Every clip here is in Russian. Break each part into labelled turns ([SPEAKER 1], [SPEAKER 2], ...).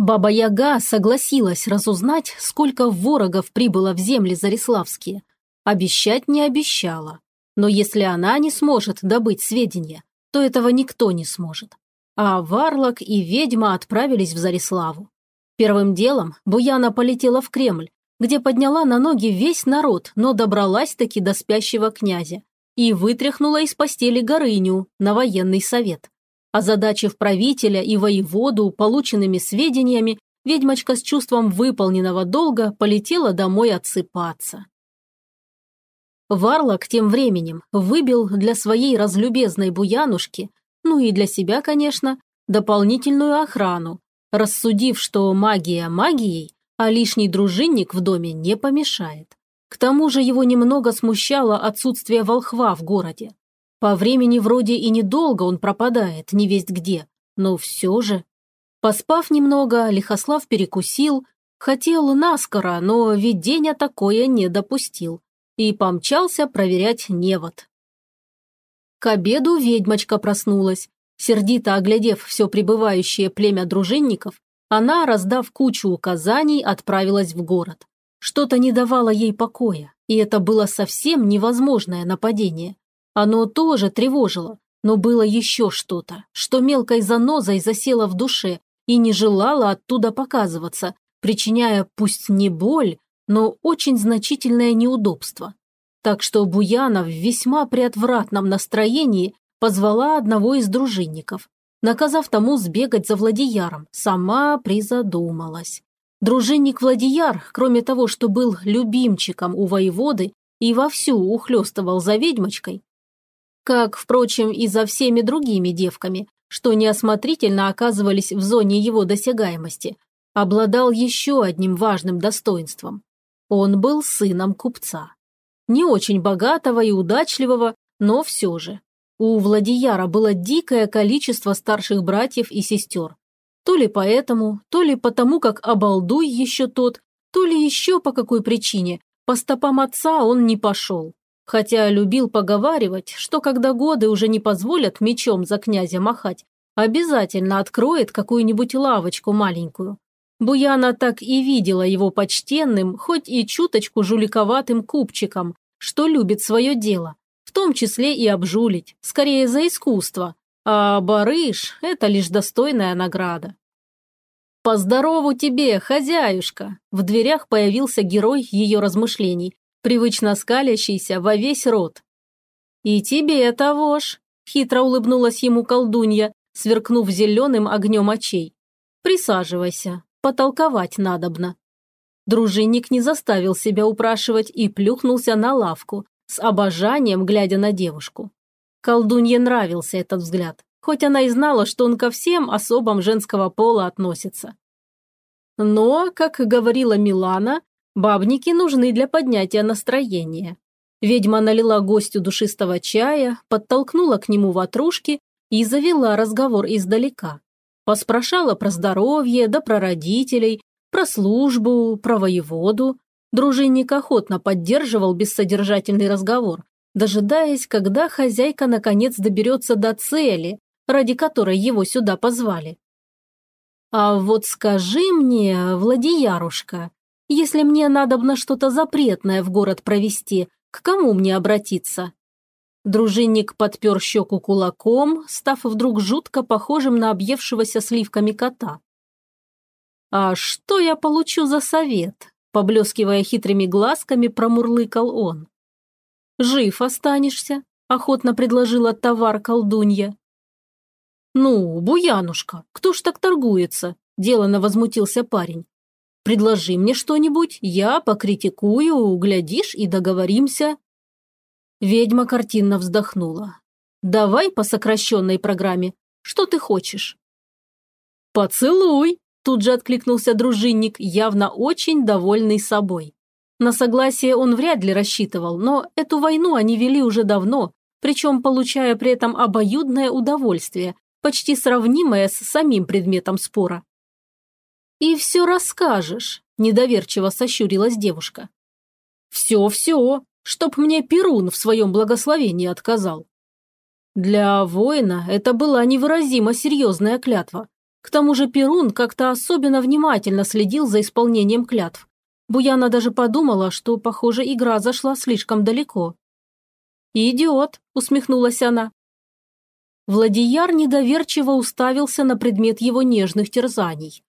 [SPEAKER 1] Баба-Яга согласилась разузнать, сколько ворогов прибыло в земли Зариславские. Обещать не обещала. Но если она не сможет добыть сведения, то этого никто не сможет. А Варлок и ведьма отправились в Зариславу. Первым делом Буяна полетела в Кремль, где подняла на ноги весь народ, но добралась-таки до спящего князя и вытряхнула из постели Горыню на военный совет. Озадачив правителя и воеводу полученными сведениями, ведьмочка с чувством выполненного долга полетела домой отсыпаться. Варлок тем временем выбил для своей разлюбезной буянушки, ну и для себя, конечно, дополнительную охрану, рассудив, что магия магией, а лишний дружинник в доме не помешает. К тому же его немного смущало отсутствие волхва в городе. По времени вроде и недолго он пропадает, не весть где, но все же. Поспав немного, Лихослав перекусил, хотел наскоро, но видения такое не допустил и помчался проверять невод. К обеду ведьмочка проснулась. Сердито оглядев все прибывающее племя дружинников, она, раздав кучу указаний, отправилась в город. Что-то не давало ей покоя, и это было совсем невозможное нападение. Оно тоже тревожило, но было еще что-то, что мелкой занозой засело в душе и не желало оттуда показываться, причиняя пусть не боль, но очень значительное неудобство. Так что Буянов в весьма приотвратном настроении позвала одного из дружинников. Наказав тому сбегать за Владияром, сама призадумалась. Дружинник Владияр, кроме того, что был любимчиком у воеводы и вовсю ухлёстывал за ведьмочкой, как, впрочем, и за всеми другими девками, что неосмотрительно оказывались в зоне его досягаемости, обладал еще одним важным достоинством. Он был сыном купца. Не очень богатого и удачливого, но все же. У Владияра было дикое количество старших братьев и сестер. То ли поэтому, то ли потому, как обалдуй еще тот, то ли еще по какой причине, по стопам отца он не пошел хотя любил поговаривать, что когда годы уже не позволят мечом за князя махать, обязательно откроет какую-нибудь лавочку маленькую. Буяна так и видела его почтенным, хоть и чуточку жуликоватым купчиком, что любит свое дело, в том числе и обжулить, скорее за искусство, а барыш – это лишь достойная награда. «По здорову тебе, хозяюшка!» В дверях появился герой ее размышлений, привычно скалящийся во весь рот. «И тебе того ж», – хитро улыбнулась ему колдунья, сверкнув зеленым огнем очей. «Присаживайся, потолковать надобно». Дружинник не заставил себя упрашивать и плюхнулся на лавку, с обожанием глядя на девушку. Колдунье нравился этот взгляд, хоть она и знала, что он ко всем особам женского пола относится. Но, как говорила Милана, Бабники нужны для поднятия настроения. Ведьма налила гостю душистого чая, подтолкнула к нему ватрушки и завела разговор издалека. Поспрашала про здоровье, да про родителей, про службу, про воеводу. Дружинник охотно поддерживал бессодержательный разговор, дожидаясь, когда хозяйка наконец доберется до цели, ради которой его сюда позвали. «А вот скажи мне, Владиярушка, если мне надобно что-то запретное в город провести, к кому мне обратиться?» Дружинник подпер щеку кулаком, став вдруг жутко похожим на объевшегося сливками кота. «А что я получу за совет?» – поблескивая хитрыми глазками, промурлыкал он. «Жив останешься», – охотно предложила товар колдунья. «Ну, буянушка, кто ж так торгуется?» – делано возмутился парень. Предложи мне что-нибудь, я покритикую, глядишь и договоримся». Ведьма картинно вздохнула. «Давай по сокращенной программе. Что ты хочешь?» «Поцелуй!» – тут же откликнулся дружинник, явно очень довольный собой. На согласие он вряд ли рассчитывал, но эту войну они вели уже давно, причем получая при этом обоюдное удовольствие, почти сравнимое с самим предметом спора. «И все расскажешь», – недоверчиво сощурилась девушка. «Все-все, чтоб мне Перун в своем благословении отказал». Для воина это была невыразимо серьезная клятва, К тому же Перун как-то особенно внимательно следил за исполнением клятв. Буяна даже подумала, что, похоже, игра зашла слишком далеко. «Идиот», – усмехнулась она. Владияр недоверчиво уставился на предмет его нежных терзаний.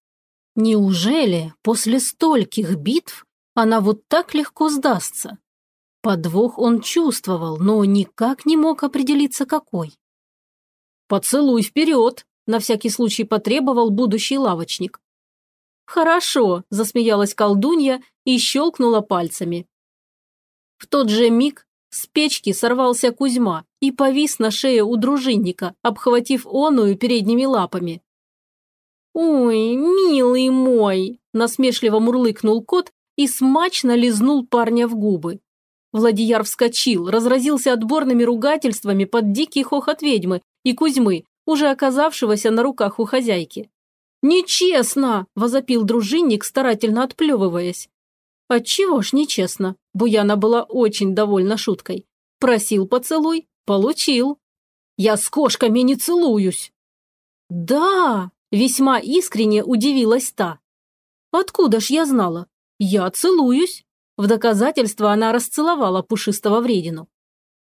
[SPEAKER 1] Неужели после стольких битв она вот так легко сдастся? Подвох он чувствовал, но никак не мог определиться какой. «Поцелуй вперед!» – на всякий случай потребовал будущий лавочник. «Хорошо», – засмеялась колдунья и щелкнула пальцами. В тот же миг с печки сорвался Кузьма и повис на шее у дружинника, обхватив оную передними лапами. «Ой, милый мой!» – насмешливо мурлыкнул кот и смачно лизнул парня в губы. Владияр вскочил, разразился отборными ругательствами под дикий хохот ведьмы и Кузьмы, уже оказавшегося на руках у хозяйки. «Нечестно!» – возопил дружинник, старательно отплевываясь. «Отчего ж нечестно?» – Буяна была очень довольна шуткой. «Просил поцелуй, получил». «Я с кошками не целуюсь!» «Да!» – весьма искренне удивилась та. «Откуда ж я знала? Я целуюсь!» В доказательство она расцеловала пушистого вредину.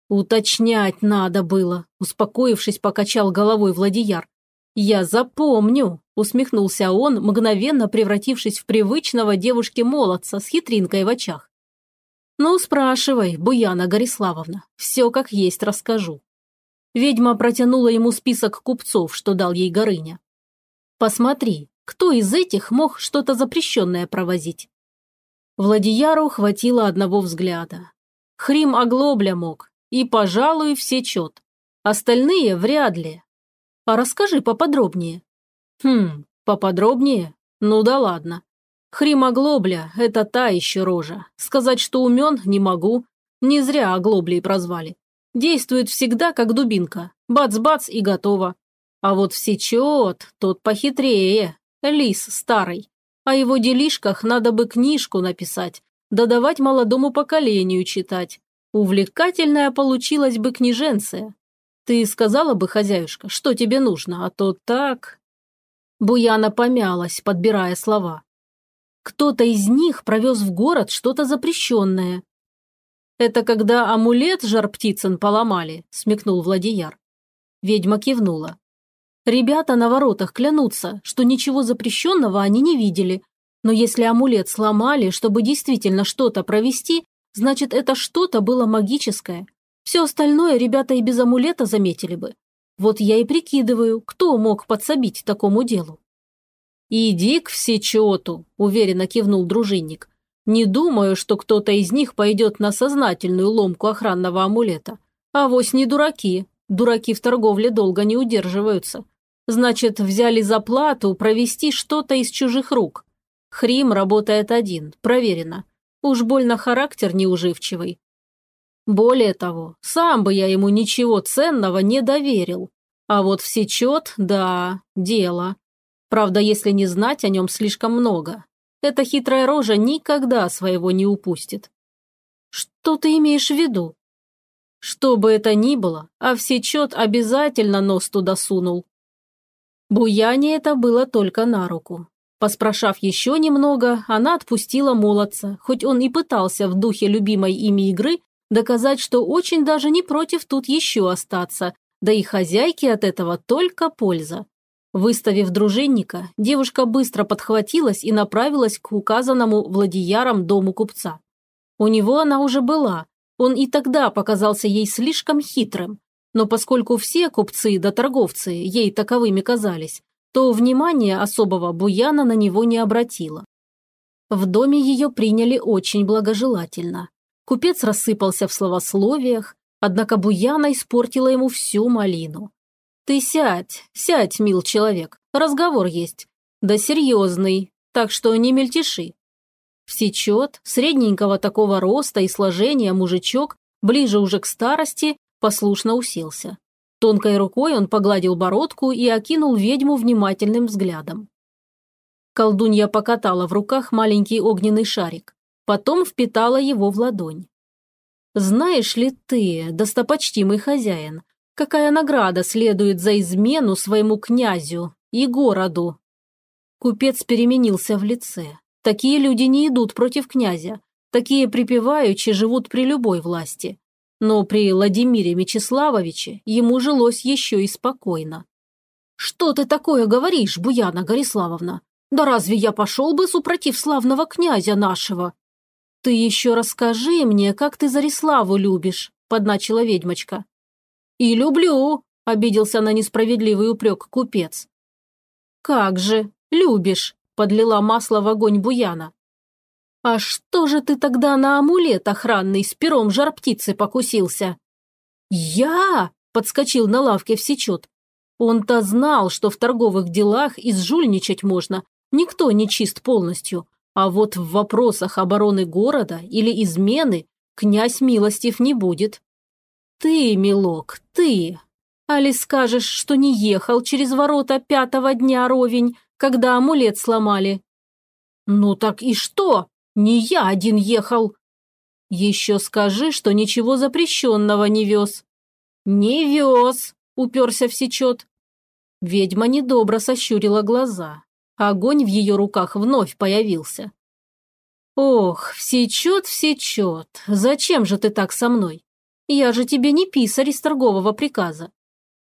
[SPEAKER 1] «Уточнять надо было», – успокоившись, покачал головой Владияр. «Я запомню», – усмехнулся он, мгновенно превратившись в привычного девушки-молодца с хитринкой в очах. «Ну, спрашивай, Буяна Гориславовна, все как есть расскажу». Ведьма протянула ему список купцов, что дал ей Горыня. «Посмотри, кто из этих мог что-то запрещенное провозить?» Владияру хватило одного взгляда. Хрим Оглобля мог, и, пожалуй, все чет. Остальные вряд ли. А расскажи поподробнее. Хм, поподробнее? Ну да ладно. Хрим Оглобля – это та еще рожа. Сказать, что умен, не могу. Не зря Оглоблей прозвали. Действует всегда, как дубинка. Бац-бац и готово. А вот всечет, тот похитрее. Лис старый. О его делишках надо бы книжку написать, да давать молодому поколению читать. Увлекательная получилась бы книженция. Ты сказала бы, хозяюшка, что тебе нужно, а то так...» Буяна помялась, подбирая слова. «Кто-то из них провез в город что-то запрещенное». «Это когда амулет жар-птицын поломали», – смекнул Владияр. Ведьма кивнула. Ребята на воротах клянутся, что ничего запрещенного они не видели. Но если амулет сломали, чтобы действительно что-то провести, значит это что-то было магическое. Все остальное ребята и без амулета заметили бы. Вот я и прикидываю, кто мог подсобить такому делу. «Иди к всечету», – уверенно кивнул дружинник. «Не думаю, что кто-то из них пойдет на сознательную ломку охранного амулета. А вось не дураки. Дураки в торговле долго не удерживаются. Значит, взяли за плату провести что-то из чужих рук. Хрим работает один, проверено. Уж больно характер неуживчивый. Более того, сам бы я ему ничего ценного не доверил. А вот в сечет, да, дело. Правда, если не знать о нем слишком много. Эта хитрая рожа никогда своего не упустит. Что ты имеешь в виду? Что бы это ни было, а в сечет обязательно нос туда сунул. Буяне это было только на руку. Поспрашав еще немного, она отпустила молодца, хоть он и пытался в духе любимой ими игры доказать, что очень даже не против тут еще остаться, да и хозяйке от этого только польза. Выставив дружинника, девушка быстро подхватилась и направилась к указанному Владияром дому купца. У него она уже была, он и тогда показался ей слишком хитрым, но поскольку все купцы да торговцы ей таковыми казались, то внимания особого Буяна на него не обратила. В доме ее приняли очень благожелательно. Купец рассыпался в словословиях, однако Буяна испортила ему всю малину. «Ты сядь, сядь, мил человек, разговор есть. Да серьезный, так что не мельтеши». Всечет, средненького такого роста и сложения мужичок, ближе уже к старости, послушно уселся. Тонкой рукой он погладил бородку и окинул ведьму внимательным взглядом. Колдунья покатала в руках маленький огненный шарик, потом впитала его в ладонь. «Знаешь ли ты, достопочтимый хозяин, какая награда следует за измену своему князю и городу». Купец переменился в лице. Такие люди не идут против князя. Такие припеваючи живут при любой власти. Но при Владимире Мечиславовиче ему жилось еще и спокойно. «Что ты такое говоришь, Буяна Гориславовна? Да разве я пошел бы супротив славного князя нашего?» «Ты еще расскажи мне, как ты Зариславу любишь», – подначила ведьмочка. «И люблю», – обиделся на несправедливый упрек купец. «Как же, любишь», – подлила масло в огонь Буяна. «А что же ты тогда на амулет охранный с пером жар-птицы покусился?» «Я?» – подскочил на лавке всечет. Он-то знал, что в торговых делах изжульничать можно, никто не чист полностью, а вот в вопросах обороны города или измены князь милостив не будет. Ты, милок, ты. Али скажешь, что не ехал через ворота пятого дня ровень, когда амулет сломали? Ну так и что? Не я один ехал. Еще скажи, что ничего запрещенного не вез. Не вез, уперся в сечет. Ведьма недобро сощурила глаза. Огонь в ее руках вновь появился. «Ох, всечет, всечет, зачем же ты так со мной? Я же тебе не писарь из торгового приказа.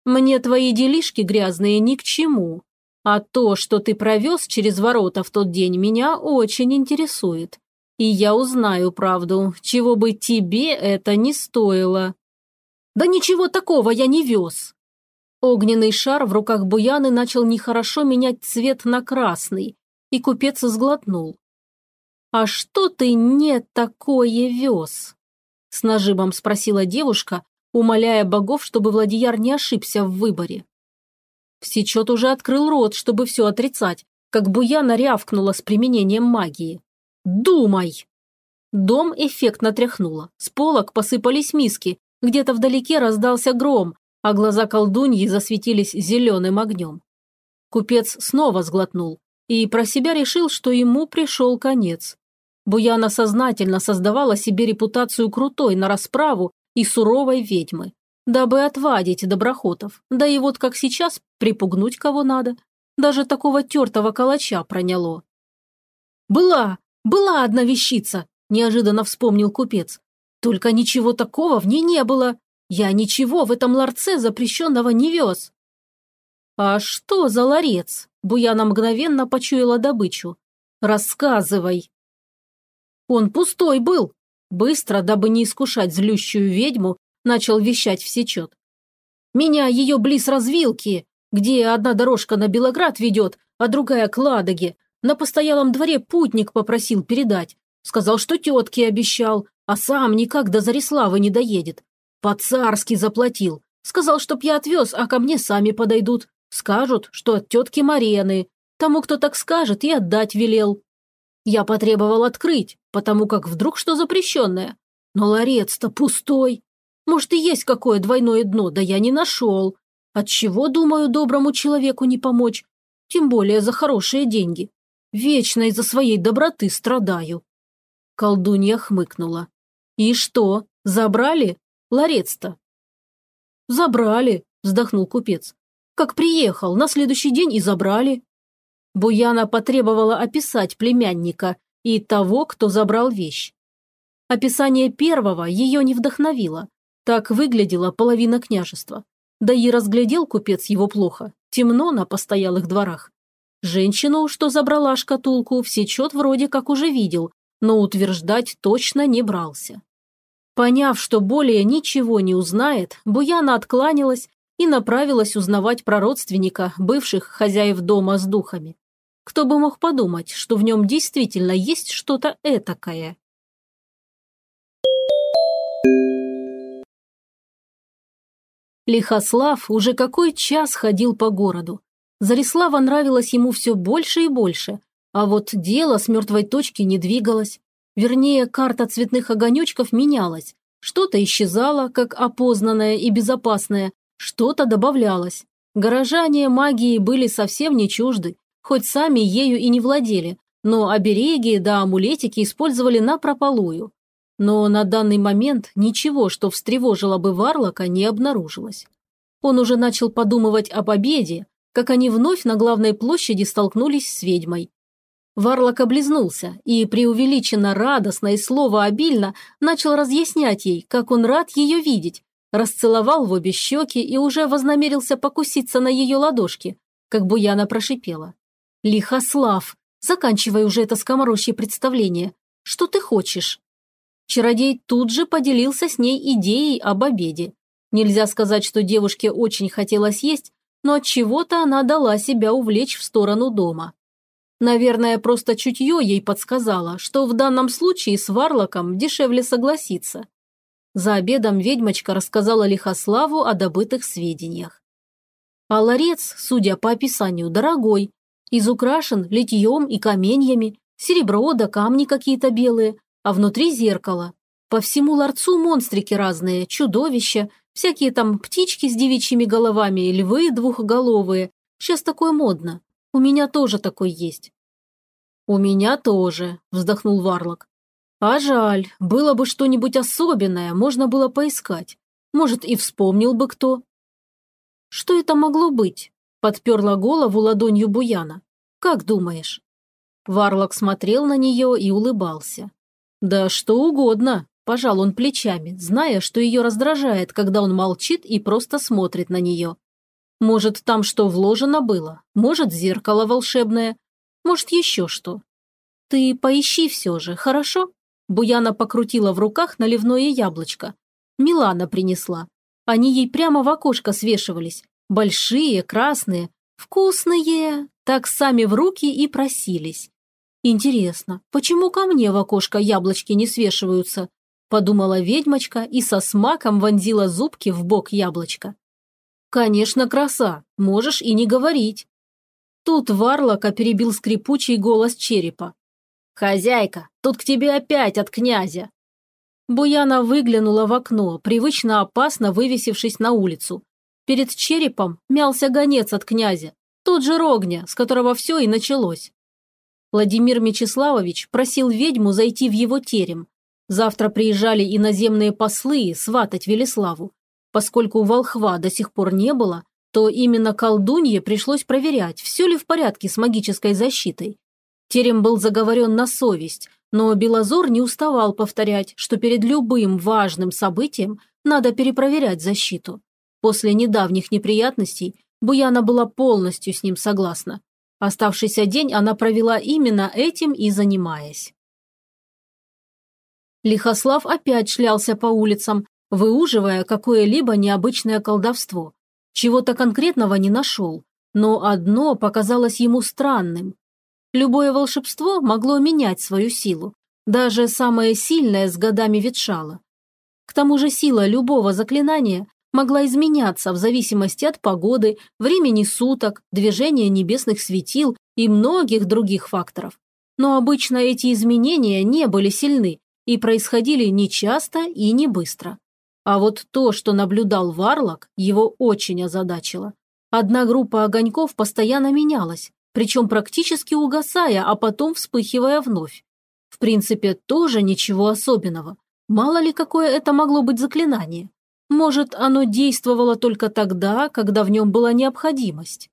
[SPEAKER 1] Мне твои делишки грязные ни к чему, а то, что ты провез через ворота в тот день, меня очень интересует. И я узнаю правду, чего бы тебе это не стоило». «Да ничего такого я не вез», Огненный шар в руках Буяны начал нехорошо менять цвет на красный, и купец сглотнул. «А что ты не такое вез?» С нажимом спросила девушка, умоляя богов, чтобы Владияр не ошибся в выборе. Всечет уже открыл рот, чтобы все отрицать, как Буяна рявкнула с применением магии. «Думай!» Дом эффектно тряхнуло. С полок посыпались миски, где-то вдалеке раздался гром, а глаза колдуньи засветились зеленым огнем. Купец снова сглотнул и про себя решил, что ему пришел конец. Буяна сознательно создавала себе репутацию крутой на расправу и суровой ведьмы, дабы отвадить доброхотов, да и вот как сейчас припугнуть кого надо. Даже такого тертого калача проняло. «Была, была одна вещица», – неожиданно вспомнил купец. «Только ничего такого в ней не было. Я ничего в этом ларце запрещенного не вез. А что за ларец? Буяна мгновенно почуяла добычу. Рассказывай. Он пустой был. Быстро, дабы не искушать злющую ведьму, начал вещать всечет. Меня ее близ развилки, где одна дорожка на Белоград ведет, а другая к Ладоге. На постоялом дворе путник попросил передать. Сказал, что тетке обещал, а сам никак до Зариславы не доедет. По-царски заплатил. Сказал, чтоб я отвез, а ко мне сами подойдут. Скажут, что от тетки Марены. Тому, кто так скажет, и отдать велел. Я потребовал открыть, потому как вдруг что запрещенное. Но ларец-то пустой. Может, и есть какое двойное дно, да я не нашел. Отчего, думаю, доброму человеку не помочь? Тем более за хорошие деньги. Вечно из-за своей доброты страдаю. Колдунья хмыкнула. И что, забрали? Ларец-то?» «Забрали», – вздохнул купец. «Как приехал, на следующий день и забрали». Буяна потребовала описать племянника и того, кто забрал вещь. Описание первого ее не вдохновило. Так выглядела половина княжества. Да и разглядел купец его плохо. Темно на постоялых дворах. Женщину, что забрала шкатулку, всечет вроде как уже видел, но утверждать точно не брался. Поняв, что более ничего не узнает, Буяна откланялась и направилась узнавать про родственника, бывших хозяев дома с духами. Кто бы мог подумать, что в нем действительно есть что-то этакое. Лихослав уже какой час ходил по городу. Зарислава нравилось ему все больше и больше, а вот дело с мертвой точки не двигалось. Вернее, карта цветных огонечков менялась. Что-то исчезало, как опознанное и безопасное, что-то добавлялось. Горожане магии были совсем не чужды, хоть сами ею и не владели, но обереги да амулетики использовали напропалую. Но на данный момент ничего, что встревожило бы Варлока, не обнаружилось. Он уже начал подумывать о победе, как они вновь на главной площади столкнулись с ведьмой. Варлок облизнулся и, преувеличенно радостно и слово обильно, начал разъяснять ей, как он рад ее видеть, расцеловал в обе щеки и уже вознамерился покуситься на ее ладошки, как Буяна прошипела. «Лихослав, заканчивай уже это скоморощье представление. Что ты хочешь?» Чародей тут же поделился с ней идеей об обеде. Нельзя сказать, что девушке очень хотелось есть, но от чего-то она дала себя увлечь в сторону дома. Наверное, просто чутье ей подсказало, что в данном случае с Варлоком дешевле согласиться. За обедом ведьмочка рассказала Лихославу о добытых сведениях. А ларец, судя по описанию, дорогой, изукрашен литьем и каменьями, серебро да камни какие-то белые, а внутри зеркало. По всему ларцу монстрики разные, чудовища, всякие там птички с девичьими головами, львы двухголовые. Сейчас такое модно. У меня тоже такой есть». «У меня тоже», – вздохнул Варлок. «А жаль, было бы что-нибудь особенное, можно было поискать. Может, и вспомнил бы кто». «Что это могло быть?» – подперла голову ладонью Буяна. «Как думаешь?» Варлок смотрел на нее и улыбался. «Да что угодно», – пожал он плечами, зная, что ее раздражает, когда он молчит и просто смотрит на нее. Может, там что вложено было? Может, зеркало волшебное? Может, еще что? Ты поищи все же, хорошо? Буяна покрутила в руках наливное яблочко. Милана принесла. Они ей прямо в окошко свешивались. Большие, красные, вкусные. Так сами в руки и просились. Интересно, почему ко мне в окошко яблочки не свешиваются? Подумала ведьмочка и со смаком вонзила зубки в бок яблочка. «Конечно, краса, можешь и не говорить». Тут Варлока перебил скрипучий голос черепа. «Хозяйка, тут к тебе опять от князя!» Буяна выглянула в окно, привычно опасно вывесившись на улицу. Перед черепом мялся гонец от князя, тот же Рогня, с которого все и началось. Владимир Мечиславович просил ведьму зайти в его терем. Завтра приезжали иноземные послы сватать Велеславу. Поскольку волхва до сих пор не было, то именно колдунье пришлось проверять, все ли в порядке с магической защитой. Терем был заговорен на совесть, но Белозор не уставал повторять, что перед любым важным событием надо перепроверять защиту. После недавних неприятностей Буяна была полностью с ним согласна. Оставшийся день она провела именно этим и занимаясь. Лихослав опять шлялся по улицам, выуживая какое-либо необычное колдовство. Чего-то конкретного не нашел, но одно показалось ему странным. Любое волшебство могло менять свою силу, даже самое сильное с годами ветшало. К тому же сила любого заклинания могла изменяться в зависимости от погоды, времени суток, движения небесных светил и многих других факторов. Но обычно эти изменения не были сильны и происходили нечасто и не быстро. А вот то, что наблюдал Варлок, его очень озадачило. Одна группа огоньков постоянно менялась, причем практически угасая, а потом вспыхивая вновь. В принципе, тоже ничего особенного. Мало ли, какое это могло быть заклинание. Может, оно действовало только тогда, когда в нем была необходимость.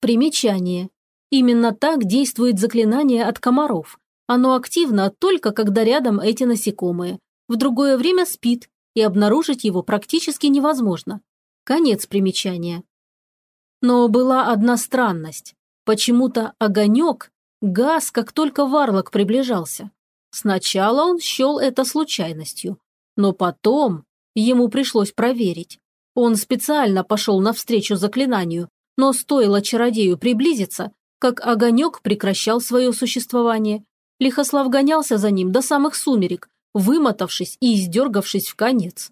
[SPEAKER 1] Примечание. Именно так действует заклинание от комаров. Оно активно только когда рядом эти насекомые. В другое время спит, и обнаружить его практически невозможно. Конец примечания. Но была одна странность. Почему-то огонек газ, как только Варлок приближался. Сначала он счел это случайностью, но потом ему пришлось проверить. Он специально пошел навстречу заклинанию, но стоило чародею приблизиться, как огонек прекращал свое существование. Лихослав гонялся за ним до самых сумерек, вымотавшись и издергавшись в конец.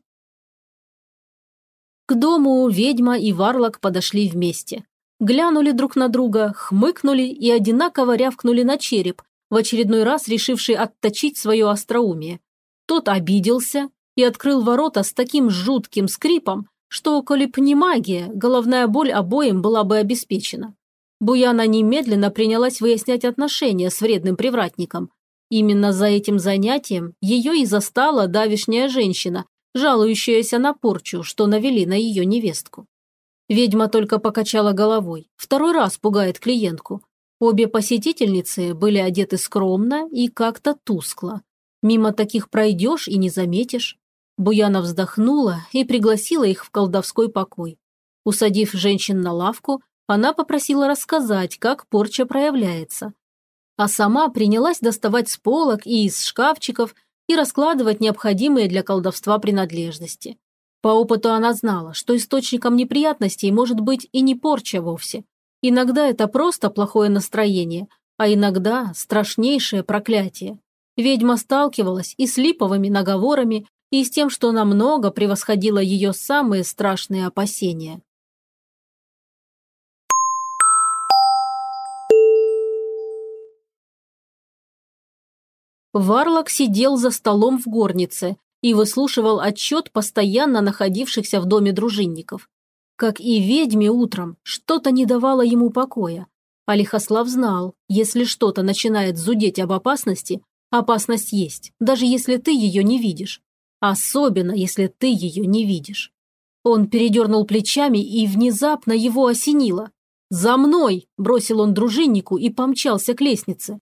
[SPEAKER 1] К дому ведьма и варлок подошли вместе. Глянули друг на друга, хмыкнули и одинаково рявкнули на череп, в очередной раз решивший отточить свое остроумие. Тот обиделся и открыл ворота с таким жутким скрипом, что, коли б не магия, головная боль обоим была бы обеспечена. Буяна немедленно принялась выяснять отношения с вредным привратником, Именно за этим занятием ее и застала давишняя женщина, жалующаяся на порчу, что навели на ее невестку. Ведьма только покачала головой. Второй раз пугает клиентку. Обе посетительницы были одеты скромно и как-то тускло. Мимо таких пройдешь и не заметишь. Буяна вздохнула и пригласила их в колдовской покой. Усадив женщин на лавку, она попросила рассказать, как порча проявляется. А сама принялась доставать с полок и из шкафчиков и раскладывать необходимые для колдовства принадлежности. По опыту она знала, что источником неприятностей может быть и не порча вовсе. Иногда это просто плохое настроение, а иногда страшнейшее проклятие. Ведьма сталкивалась и с липовыми наговорами, и с тем, что намного превосходило ее самые страшные опасения. Варлок сидел за столом в горнице, и выслушивал отчет постоянно находившихся в доме дружинников. Как и ведьме утром, что-то не давало ему покоя. А Лихослав знал, если что-то начинает зудеть об опасности, опасность есть, даже если ты ее не видишь. Особенно, если ты ее не видишь. Он передернул плечами, и внезапно его осенило. «За мной!» – бросил он дружиннику и помчался к лестнице.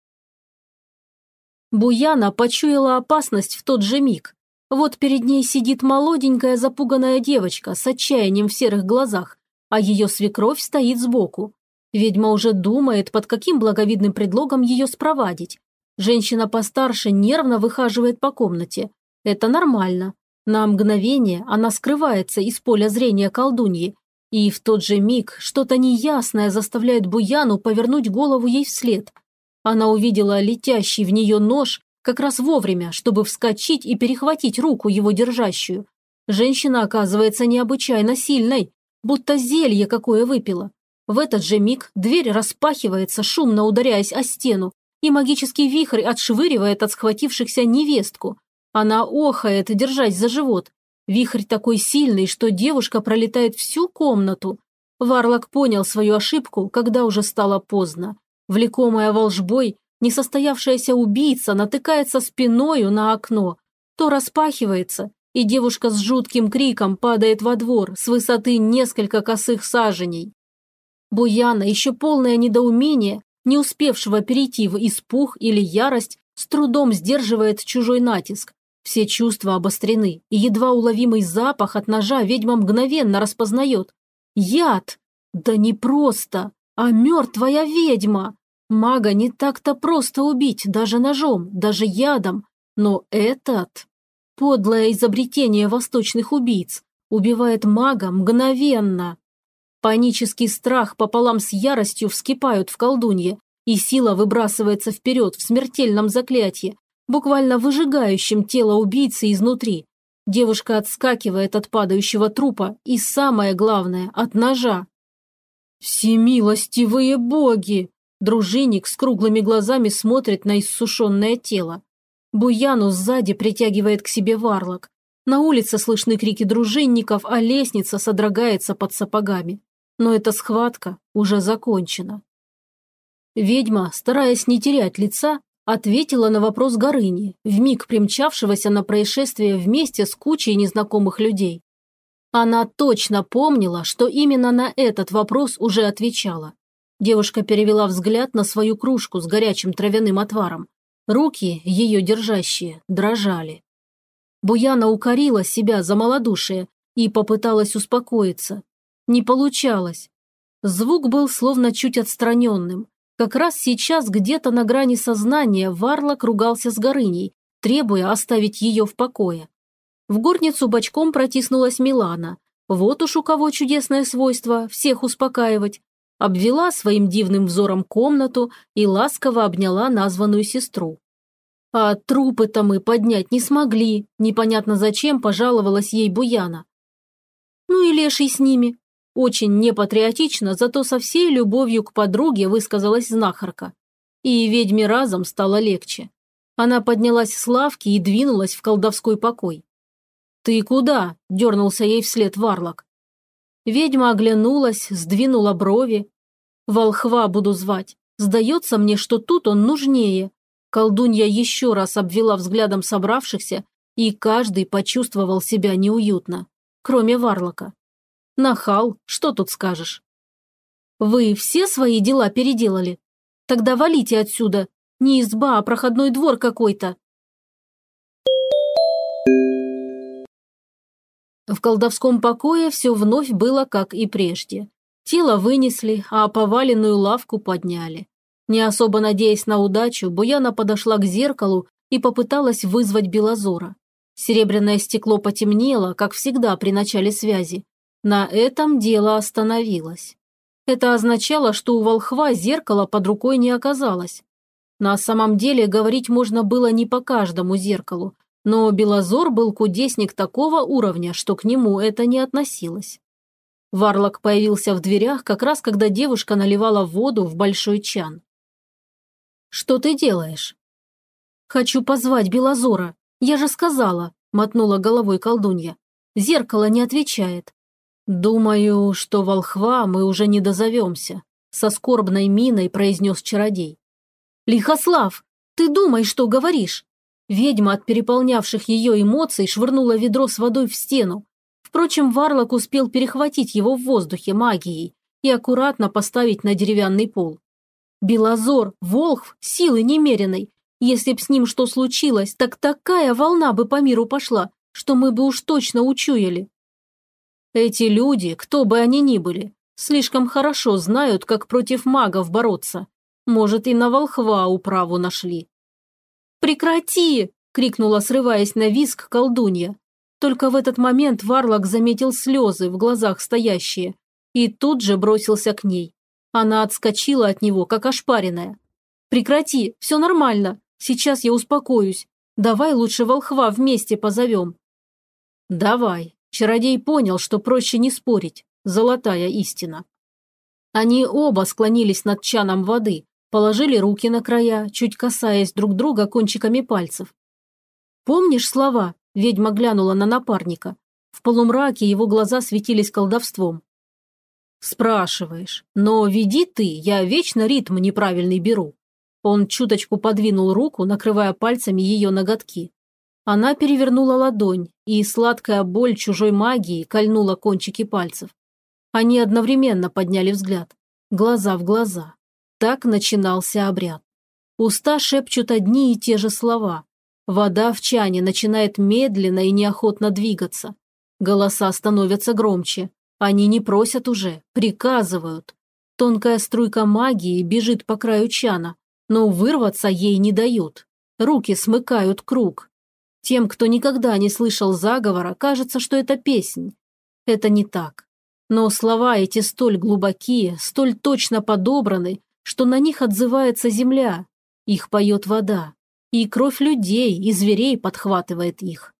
[SPEAKER 1] Буяна почуяла опасность в тот же миг. Вот перед ней сидит молоденькая запуганная девочка с отчаянием в серых глазах, а ее свекровь стоит сбоку. Ведьма уже думает, под каким благовидным предлогом ее спровадить. Женщина постарше нервно выхаживает по комнате. Это нормально. На мгновение она скрывается из поля зрения колдуньи, и в тот же миг что-то неясное заставляет Буяну повернуть голову ей вслед. Она увидела летящий в нее нож как раз вовремя, чтобы вскочить и перехватить руку его держащую. Женщина оказывается необычайно сильной, будто зелье какое выпила. В этот же миг дверь распахивается, шумно ударяясь о стену, и магический вихрь отшвыривает от схватившихся невестку. Она охает, держась за живот. Вихрь такой сильный, что девушка пролетает всю комнату. Варлок понял свою ошибку, когда уже стало поздно. Влекомая волжбой, Несостоявшаяся убийца натыкается спиною на окно, то распахивается, и девушка с жутким криком падает во двор с высоты несколько косых саженей. Буяна, еще полное недоумение, не успевшего перейти в испух или ярость, с трудом сдерживает чужой натиск. Все чувства обострены, и едва уловимый запах от ножа ведьма мгновенно распознает. Яд! Да не просто, а мертвая ведьма! Мага не так-то просто убить, даже ножом, даже ядом. Но этот... Подлое изобретение восточных убийц убивает мага мгновенно. Панический страх пополам с яростью вскипают в колдунье, и сила выбрасывается вперед в смертельном заклятии, буквально выжигающем тело убийцы изнутри. Девушка отскакивает от падающего трупа и, самое главное, от ножа. «Всемилостивые боги!» Дружинник с круглыми глазами смотрит на иссушенное тело. Буяну сзади притягивает к себе варлок. На улице слышны крики дружинников, а лестница содрогается под сапогами. Но эта схватка уже закончена. Ведьма, стараясь не терять лица, ответила на вопрос Горыни, вмиг примчавшегося на происшествие вместе с кучей незнакомых людей. Она точно помнила, что именно на этот вопрос уже отвечала. Девушка перевела взгляд на свою кружку с горячим травяным отваром. Руки, ее держащие, дрожали. Буяна укорила себя за малодушие и попыталась успокоиться. Не получалось. Звук был словно чуть отстраненным. Как раз сейчас где-то на грани сознания Варлок ругался с Горыней, требуя оставить ее в покое. В горницу бочком протиснулась Милана. Вот уж у кого чудесное свойство всех успокаивать обвела своим дивным взором комнату и ласково обняла названную сестру. «А трупы-то мы поднять не смогли», непонятно зачем пожаловалась ей Буяна. «Ну и леший с ними». Очень непатриотично, зато со всей любовью к подруге высказалась знахарка. И ведьме разом стало легче. Она поднялась с лавки и двинулась в колдовской покой. «Ты куда?» – дернулся ей вслед варлок. Ведьма оглянулась, сдвинула брови. «Волхва буду звать. Сдается мне, что тут он нужнее». Колдунья еще раз обвела взглядом собравшихся, и каждый почувствовал себя неуютно, кроме Варлока. Нахал, что тут скажешь? Вы все свои дела переделали? Тогда валите отсюда. Не изба, а проходной двор какой-то. В колдовском покое все вновь было как и прежде. Тело вынесли, а поваленную лавку подняли. Не особо надеясь на удачу, Буяна подошла к зеркалу и попыталась вызвать Белозора. Серебряное стекло потемнело, как всегда при начале связи. На этом дело остановилось. Это означало, что у волхва зеркала под рукой не оказалось. На самом деле говорить можно было не по каждому зеркалу, но Белозор был кудесник такого уровня, что к нему это не относилось. Варлок появился в дверях, как раз когда девушка наливала воду в большой чан. «Что ты делаешь?» «Хочу позвать Белозора. Я же сказала», – мотнула головой колдунья. «Зеркало не отвечает». «Думаю, что волхва мы уже не дозовемся», – со скорбной миной произнес чародей. «Лихослав, ты думай, что говоришь!» Ведьма от переполнявших ее эмоций швырнула ведро с водой в стену. Впрочем, Варлок успел перехватить его в воздухе магией и аккуратно поставить на деревянный пол. Белозор, Волхв, силы немеренной. Если б с ним что случилось, так такая волна бы по миру пошла, что мы бы уж точно учуяли. Эти люди, кто бы они ни были, слишком хорошо знают, как против магов бороться. Может, и на волхва управу нашли. «Прекрати!» – крикнула, срываясь на виск колдунья. Только в этот момент Варлок заметил слезы в глазах стоящие и тут же бросился к ней. Она отскочила от него, как ошпаренная. «Прекрати, все нормально. Сейчас я успокоюсь. Давай лучше волхва вместе позовем». «Давай». Чародей понял, что проще не спорить. Золотая истина. Они оба склонились над чаном воды, положили руки на края, чуть касаясь друг друга кончиками пальцев. «Помнишь слова?» – ведьма глянула на напарника. В полумраке его глаза светились колдовством. «Спрашиваешь. Но веди ты, я вечно ритм неправильный беру». Он чуточку подвинул руку, накрывая пальцами ее ноготки. Она перевернула ладонь, и сладкая боль чужой магии кольнула кончики пальцев. Они одновременно подняли взгляд. Глаза в глаза. Так начинался обряд. Уста шепчут одни и те же слова. Вода в чане начинает медленно и неохотно двигаться. Голоса становятся громче. Они не просят уже, приказывают. Тонкая струйка магии бежит по краю чана, но вырваться ей не дают. Руки смыкают круг. Тем, кто никогда не слышал заговора, кажется, что это песнь. Это не так. Но слова эти столь глубокие, столь точно подобраны, что на них отзывается земля. Их поет вода. И кровь людей и зверей подхватывает их.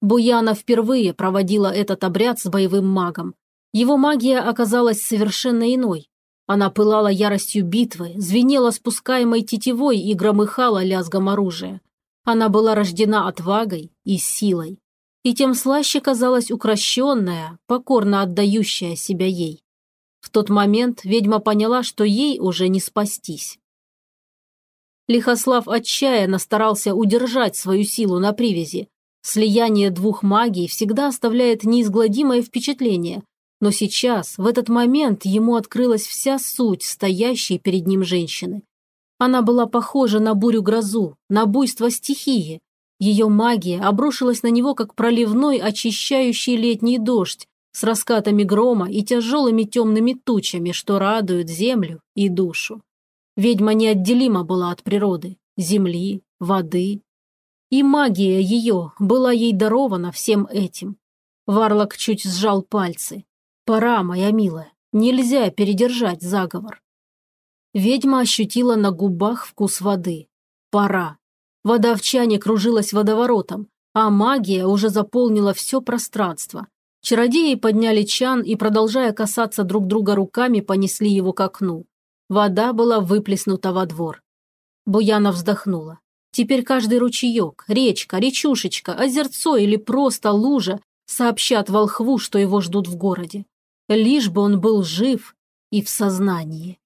[SPEAKER 1] Буяна впервые проводила этот обряд с боевым магом. Его магия оказалась совершенно иной. Она пылала яростью битвы, звенела спускаемой тетивой и громыхала лязгом оружия. Она была рождена отвагой и силой. И тем слаще казалась укращенная, покорно отдающая себя ей. В тот момент ведьма поняла, что ей уже не спастись. Лихослав отчаянно старался удержать свою силу на привязи, Слияние двух магий всегда оставляет неизгладимое впечатление, но сейчас, в этот момент, ему открылась вся суть стоящей перед ним женщины. Она была похожа на бурю-грозу, на буйство стихии. Ее магия обрушилась на него, как проливной очищающий летний дождь, с раскатами грома и тяжелыми темными тучами, что радуют землю и душу. Ведьма неотделима была от природы, земли, воды, и магия ее была ей дарована всем этим. Варлок чуть сжал пальцы. «Пора, моя милая, нельзя передержать заговор». Ведьма ощутила на губах вкус воды. «Пора». Вода в чане кружилась водоворотом, а магия уже заполнила все пространство. Чародеи подняли чан и, продолжая касаться друг друга руками, понесли его к окну. Вода была выплеснута во двор. Буяна вздохнула. Теперь каждый ручеек, речка, речушечка, озерцо или просто лужа сообщат волхву, что его ждут в городе. Лишь бы он был жив и в сознании.